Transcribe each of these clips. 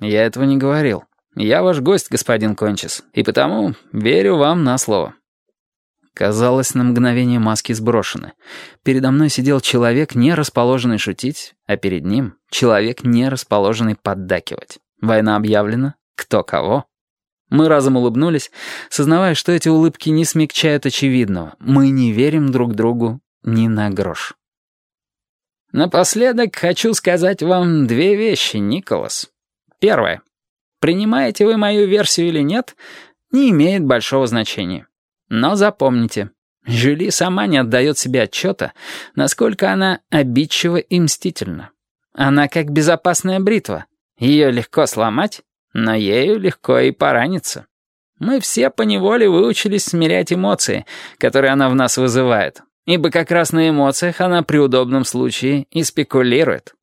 «Я этого не говорил. Я ваш гость, господин Кончис, и потому верю вам на слово». Казалось, на мгновение маски сброшены. Передо мной сидел человек, не расположенный шутить, а перед ним человек, не расположенный поддакивать. Война объявлена. Кто кого? Мы разом улыбнулись, сознавая, что эти улыбки не смягчают очевидного. Мы не верим друг другу ни на грош. Напоследок хочу сказать вам две вещи, Николас. Первое. Принимаете вы мою версию или нет, не имеет большого значения. Но запомните, Жюли сама не отдает себе отчета, насколько она обидчива и мстительна. Она как безопасная бритва. Ее легко сломать, но ею легко и пораниться. Мы все поневоле выучились смирять эмоции, которые она в нас вызывает, ибо как раз на эмоциях она при удобном случае и спекулирует.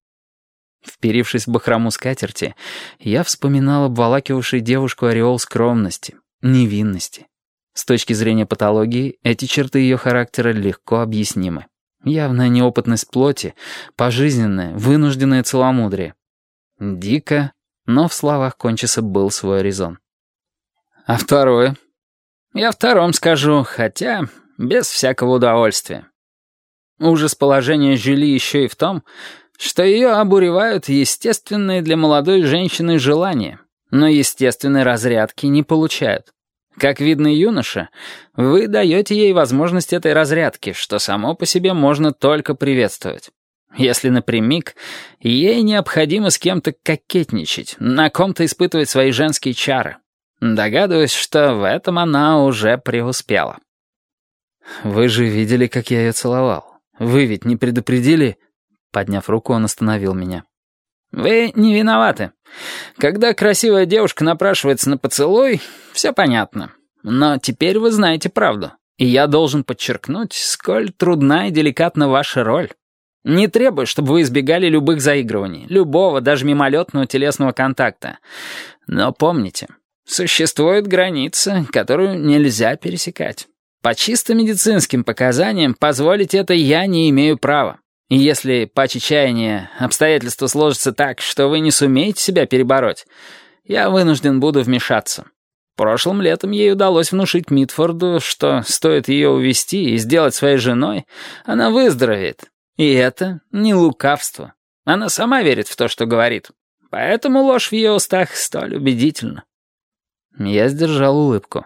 Вперившись в бахрому скатерти, я вспоминал обволакивавший девушку ореол скромности, невинности. С точки зрения патологии, эти черты ее характера легко объяснимы. Явная неопытность плоти, пожизненное, вынужденное целомудрие. Дико, но в словах Кончиса был свой резон. А второе? Я втором скажу, хотя без всякого удовольствия. Ужас положения Жюли еще и в том, что ее обуревают естественные для молодой женщины желания, но естественной разрядки не получают. Как видно юноша, вы даете ей возможность этой разрядки, что само по себе можно только приветствовать. Если напрямик, ей необходимо с кем-то кокетничать, на ком-то испытывать свои женские чары. Догадываюсь, что в этом она уже преуспела. «Вы же видели, как я ее целовал. Вы ведь не предупредили?» Подняв руку, он остановил меня. «Вы не виноваты. Когда красивая девушка напрашивается на поцелуй, все понятно. Но теперь вы знаете правду, и я должен подчеркнуть, сколь трудна и деликатна ваша роль. Не требую, чтобы вы избегали любых заигрываний, любого, даже мимолетного телесного контакта. Но помните, существует граница, которую нельзя пересекать. По чисто медицинским показаниям позволить это я не имею права. И если, по чаяния, обстоятельства сложатся так, что вы не сумеете себя перебороть, я вынужден буду вмешаться. Прошлым летом ей удалось внушить Митфорду, что стоит ее увести и сделать своей женой, она выздоровеет. И это не лукавство. Она сама верит в то, что говорит. Поэтому ложь в ее устах столь убедительна. Я сдержал улыбку.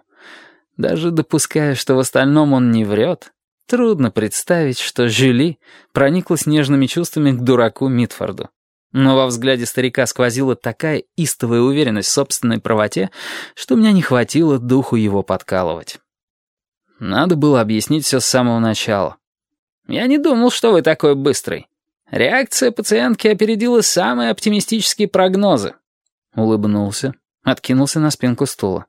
Даже допуская, что в остальном он не врет, Трудно представить, что Жюли прониклась нежными чувствами к дураку Митфорду. Но во взгляде старика сквозила такая истовая уверенность в собственной правоте, что меня не хватило духу его подкалывать. Надо было объяснить все с самого начала. «Я не думал, что вы такой быстрый. Реакция пациентки опередила самые оптимистические прогнозы». Улыбнулся, откинулся на спинку стула.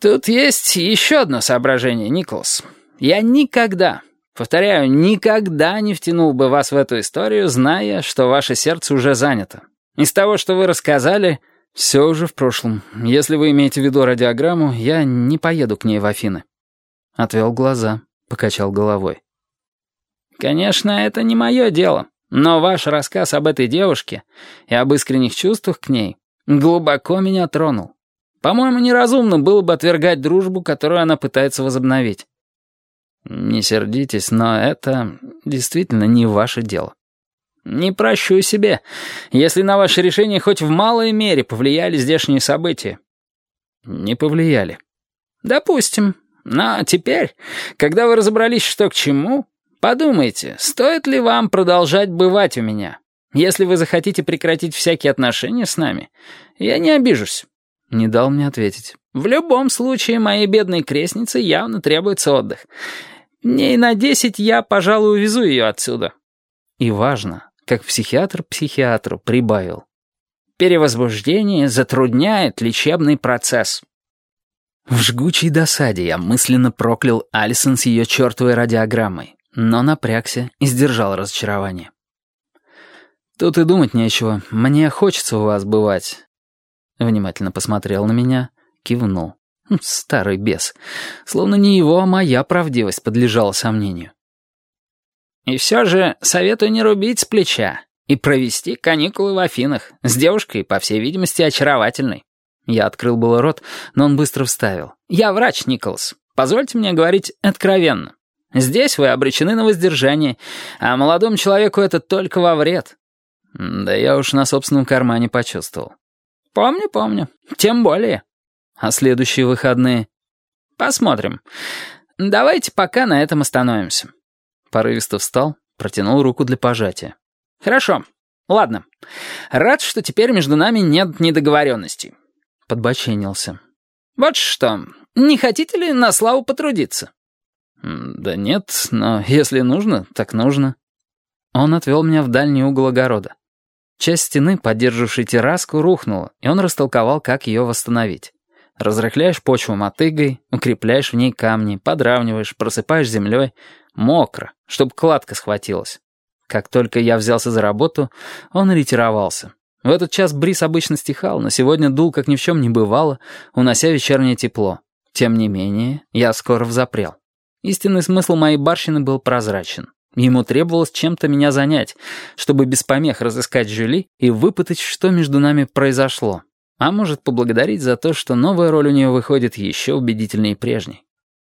«Тут есть еще одно соображение, Николас. Я никогда, повторяю, никогда не втянул бы вас в эту историю, зная, что ваше сердце уже занято. Из того, что вы рассказали, все уже в прошлом. Если вы имеете в виду радиограмму, я не поеду к ней в Афины». Отвел глаза, покачал головой. «Конечно, это не мое дело, но ваш рассказ об этой девушке и об искренних чувствах к ней глубоко меня тронул. По-моему, неразумно было бы отвергать дружбу, которую она пытается возобновить. «Не сердитесь, но это действительно не ваше дело». «Не прощу себе, если на ваше решение хоть в малой мере повлияли здешние события». «Не повлияли». «Допустим. Но теперь, когда вы разобрались, что к чему, подумайте, стоит ли вам продолжать бывать у меня. Если вы захотите прекратить всякие отношения с нами, я не обижусь». Не дал мне ответить. «В любом случае, моей бедной крестнице явно требуется отдых. Дней на десять я, пожалуй, увезу ее отсюда». И важно, как психиатр психиатру прибавил. Перевозбуждение затрудняет лечебный процесс. В жгучей досаде я мысленно проклял Алисон с ее чертовой радиограммой, но напрягся и сдержал разочарование. «Тут и думать нечего. Мне хочется у вас бывать». Внимательно посмотрел на меня, кивнул. Хм, старый бес. Словно не его, а моя правдивость подлежала сомнению. «И все же советую не рубить с плеча. и провести каникулы в Афинах с девушкой, по всей видимости, очаровательной. Я открыл было рот, но он быстро вставил. «Я врач, Николас. Позвольте мне говорить откровенно. Здесь вы обречены на воздержание, а молодому человеку это только во вред». Да я уж на собственном кармане почувствовал. «Помню, помню. Тем более». «А следующие выходные?» «Посмотрим. Давайте пока на этом остановимся». Порывисто встал, протянул руку для пожатия. «Хорошо. Ладно. Рад, что теперь между нами нет недоговоренностей». Подбоченился. «Вот что. Не хотите ли на славу потрудиться?» «Да нет, но если нужно, так нужно». Он отвел меня в дальний угол огорода. Часть стены, поддерживавшей терраску, рухнула, и он растолковал, как ее восстановить. Разрыхляешь почву мотыгой, укрепляешь в ней камни, подравниваешь, просыпаешь землей. Мокро, чтобы кладка схватилась. Как только я взялся за работу, он ретировался. В этот час бриз обычно стихал, но сегодня дул, как ни в чем не бывало, унося вечернее тепло. Тем не менее, я скоро взапрел. Истинный смысл моей барщины был прозрачен. Ему требовалось чем-то меня занять, чтобы без помех разыскать Жюли и выпытать, что между нами произошло. А может, поблагодарить за то, что новая роль у нее выходит еще убедительнее прежней.